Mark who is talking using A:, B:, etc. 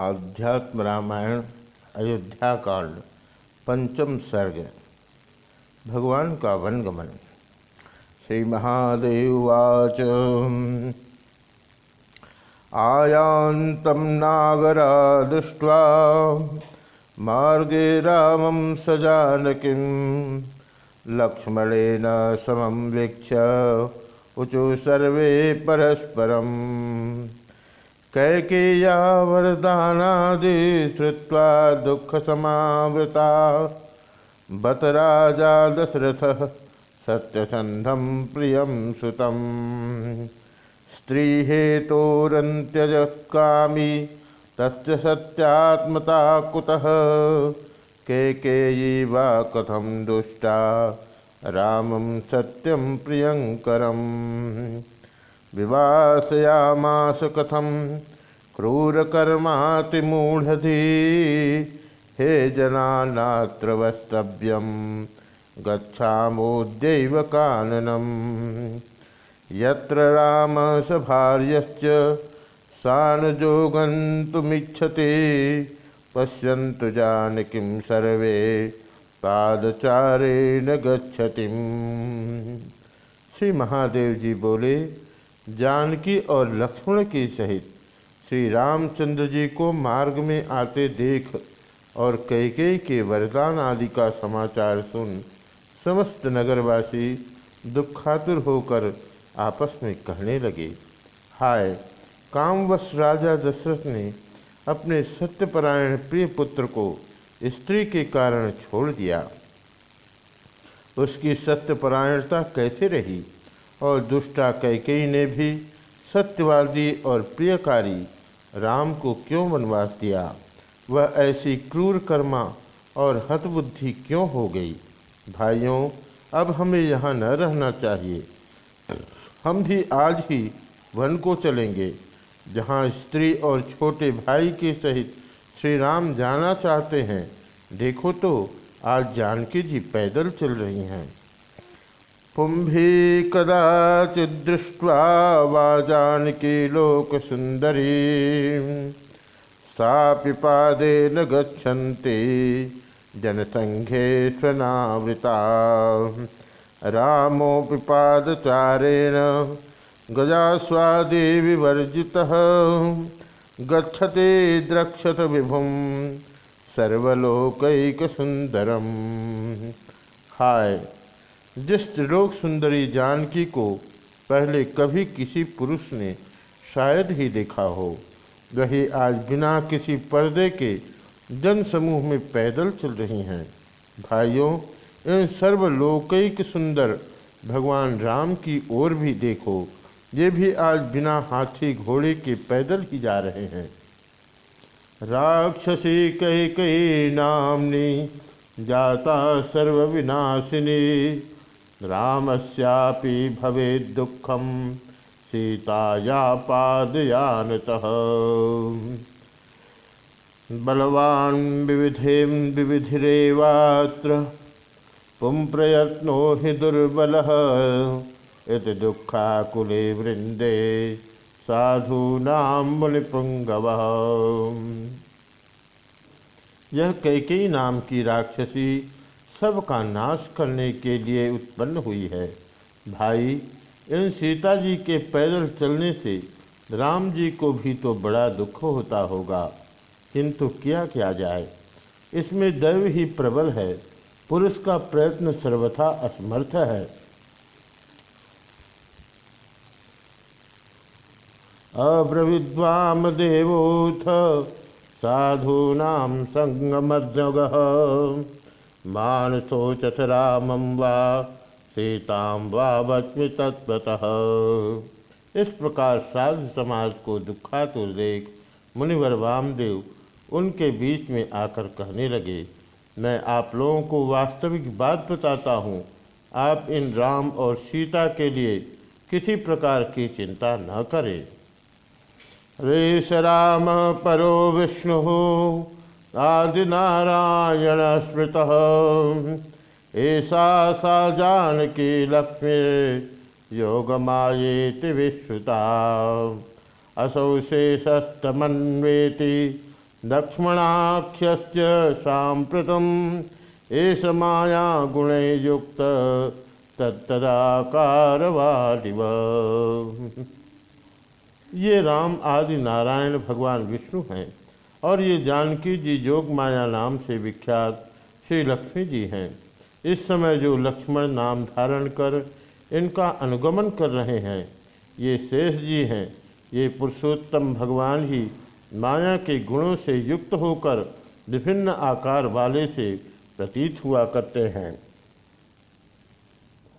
A: आध्यात्म रामायण, अयोध्या कांड, पंचम सर्ग, भगवान का वनगमन श्री महादेवाच आयान्तं नागरा दृष्ट्वा मार्गे रामं स जानकीं लक्ष्मणेन समं वीक्ष्य, ऊचु सर्वे परस्परम्। कैकेया वरदानादि श्रुत्वा दुःखसमावृता बत राजा दशरथः, सत्यसन्धं स्त्री सुतं कामी तस्य सत्यात्मता कुतः? कैकेयी वा कथं दुष्टा? रामं सत्यं प्रियङ्करम् विवासयामास कथम। क्रूरकर्मातिमूढ़धी। हे जना नात्र वस्तव्यम गच्छामोद्यैव काननम। यत्र राम स भार्यश्च सानजोगन्तुमिच्छति, पश्यन्तु जानकीं सर्वे पादचारेण गच्छतिम। श्री महादेव जी बोले जानकी और लक्ष्मण के सहित श्री रामचंद्र जी को मार्ग में आते देख और कैकेयी के वरदान आदि का समाचार सुन समस्त नगरवासी दुखातुर होकर आपस में कहने लगे, हाय, कामवश राजा दशरथ ने अपने सत्यपरायण प्रिय पुत्र को स्त्री के कारण छोड़ दिया। उसकी सत्यपरायणता कैसे रही? और दुष्टा कैकेयी ने भी सत्यवादी और प्रियकारी राम को क्यों वनवास दिया? वह ऐसी क्रूर कर्मा और हतबुद्धि क्यों हो गई? भाइयों, अब हमें यहाँ न रहना चाहिए। हम भी आज ही वन को चलेंगे, जहाँ स्त्री और छोटे भाई के सहित श्री राम जाना चाहते हैं। देखो तो आज जानकी जी पैदल चल रही हैं। पुंभी कदाचिदृष्ट्वा वा जानकी लोकसुन्दरी। सापि पादेन गच्छन्ति जनसङ्घे स्वनावृता रामोऽपि पादचारेण गजास्वादि विवर्जितः गच्छति द्रक्षत विभुं सर्वलोकैकसुन्दरम्। हाय। जिस त्रिलोक सुंदरी जानकी को पहले कभी किसी पुरुष ने शायद ही देखा हो, वही आज बिना किसी पर्दे के जन समूह में पैदल चल रही हैं। भाइयों, इन सर्वलोकिक सुंदर भगवान राम की ओर भी देखो, ये भी आज बिना हाथी घोड़े के पैदल ही जा रहे हैं। राक्षसी कई कई नामनी, जाता सर्वविनाशिनी। रामस्यापि भवेद् दुःखं सीताया पादयानतः बलवान् विविधें विविधिरेवात्र पुंप्रयत्नो हि दुर्बलः। इति दुःखाकुले वृन्दे साधूनां मुनिपुङ्गवः। यह कैकेयी नाम की राक्षसी सब का नाश करने के लिए उत्पन्न हुई है। भाई, इन सीता जी के पैदल चलने से राम जी को भी तो बड़ा दुख होता होगा। किंतु क्या किया जाए? इसमें दैव ही प्रबल है। पुरुष का प्रयत्न सर्वथा असमर्थ है। अब्रविद्वाम देवोथ साधूनाम संगमजग मान शोचत रामम वा सीताम वा वच्मि इस प्रकार साधु समाज को दुखातुर देख मुनिवर वामदेव उनके बीच में आकर कहने लगे, मैं आप लोगों को वास्तविक बात बताता हूँ। आप इन राम और सीता के लिए किसी प्रकार की चिंता न करें। रेश राम परो विष्णु आदिनारायण स्मृत। ऐसा सा जानकी लक्ष्मी योगमायेति विश्रुता असौ शेषस्तमन्वेति लक्ष्मणाख्यश्च साम्प्रतम्। एष माया गुणयुक्त तत्तदाकारवादिव। ये राम आदि नारायण भगवान विष्णु हैं। और ये जानकी जी योग माया नाम से विख्यात श्री लक्ष्मी जी हैं। इस समय जो लक्ष्मण नाम धारण कर इनका अनुगमन कर रहे हैं, ये शेष जी हैं। ये पुरुषोत्तम भगवान ही माया के गुणों से युक्त होकर विभिन्न आकार वाले से प्रतीत हुआ करते हैं।